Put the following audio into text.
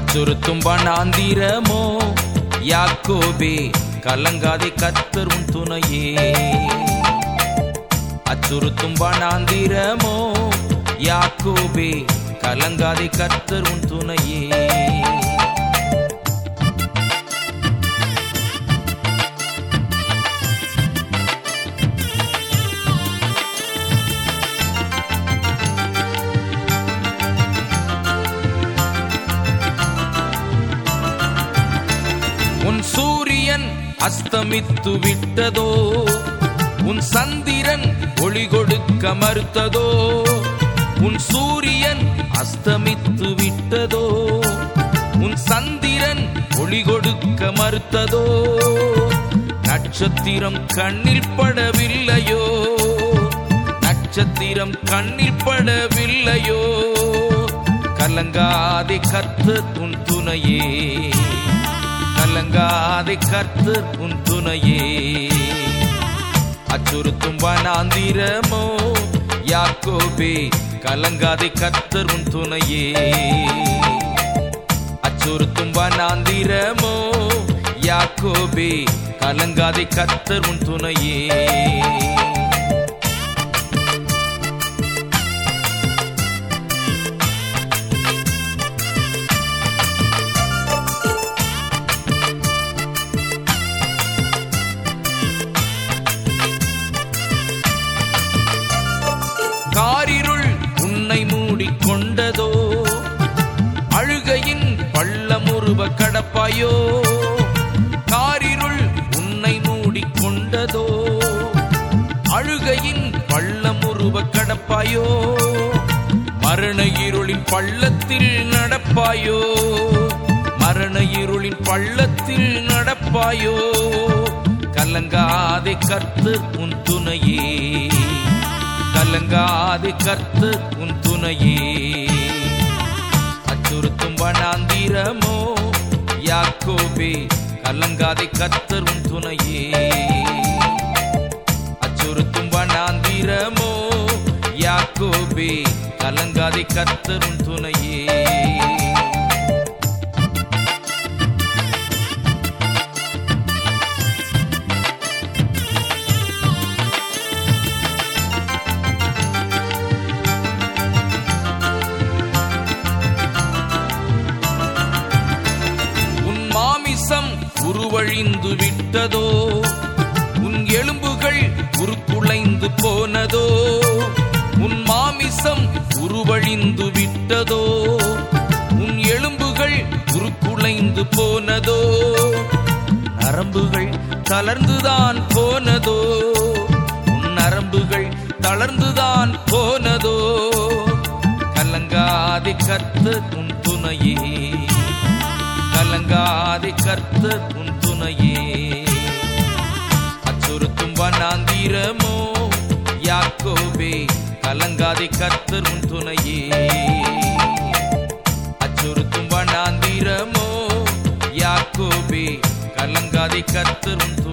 அச்சுறுத்தும் வனாந்திரமோ? யாக்கோபே கலங்காதே கத்தர் உன் துணையே. அச்சுறுத்தும் வனாந்திரமோ? யாக்கோபே கலங்காதே கத்தர் உன் துணையே. சூரியன் அஸ்தமித்து விட்டதோ? உன் சந்திரன் ஒளி கொடுக்க மறுத்ததோ? உன் சூரியன் அஸ்தமித்து விட்டதோ? உன் சந்திரன் ஒளி கொடுக்க மறுத்ததோ? நட்சத்திரம் கண்ணில் படவில்லையோ? நட்சத்திரம் கண்ணில் படவில்லையோ? கலங்காதே கர்த்தர் துன் துணையே. கலங்காதே கர்த்து உன் துணையே. அச்சுறுத்தும் வனாந்திரமோ யாக்கோபே கலங்காதை கர்த்தர் உன் துணையே. அச்சுறுத்தும் வனாந்திரமோ யாக்கோபே கலங்காதை கர்த்தர் உன் துணையே. காரிருள் உன்னை மூடிக்கொண்டதோ? அழுகையின் பள்ளமுருவ கடப்பாயோ? காரிருள் உன்னை மூடிக்கொண்டதோ? அழுகையின் பள்ளமுருவ கடப்பாயோ? மரண இருளின் பள்ளத்தில் நடப்பாயோ? மரண இருளின் பள்ளத்தில் நடப்பாயோ? கலங்காதே கர்த்தர் உன் துணையே. கலங்காது கர்த்தர் உன் துணையே. அச்சுறுத்தும் வனாந்திரமோ யாக்கோபே கலங்காதே கர்த்தர் உன் துணையே. அச்சுறுத்தும் வனாந்திரமோ யாக்கோபே கலங்காதே கர்த்தர் உன் துணையே. வழிந்து விட்டதோ? உன் எலும்புகள் உருக்குலைந்து போனதோ? உன் மாமிசம் உருவழிந்து விட்டதோ? உன் எலும்புகள் உருக்குலைந்து போனதோ? நரம்புகள் தளர்ந்துதான் போனதோ? உன் நரம்புகள் தளர்ந்துதான் போனதோ? கலங்காதி கத்து உன் துணையே. கலங்காதி கர்த்தர் உன் துணையே அச்சுறுத்தும் வண்ணாந்திரமோ யாக்கோபே கலங்காதி கர்த்தர் உன் துணையே. அச்சுறுத்தும் வண்ணாந்திரமோ யாக்கோபே கலங்காதி கர்த்தர் உன் துணையே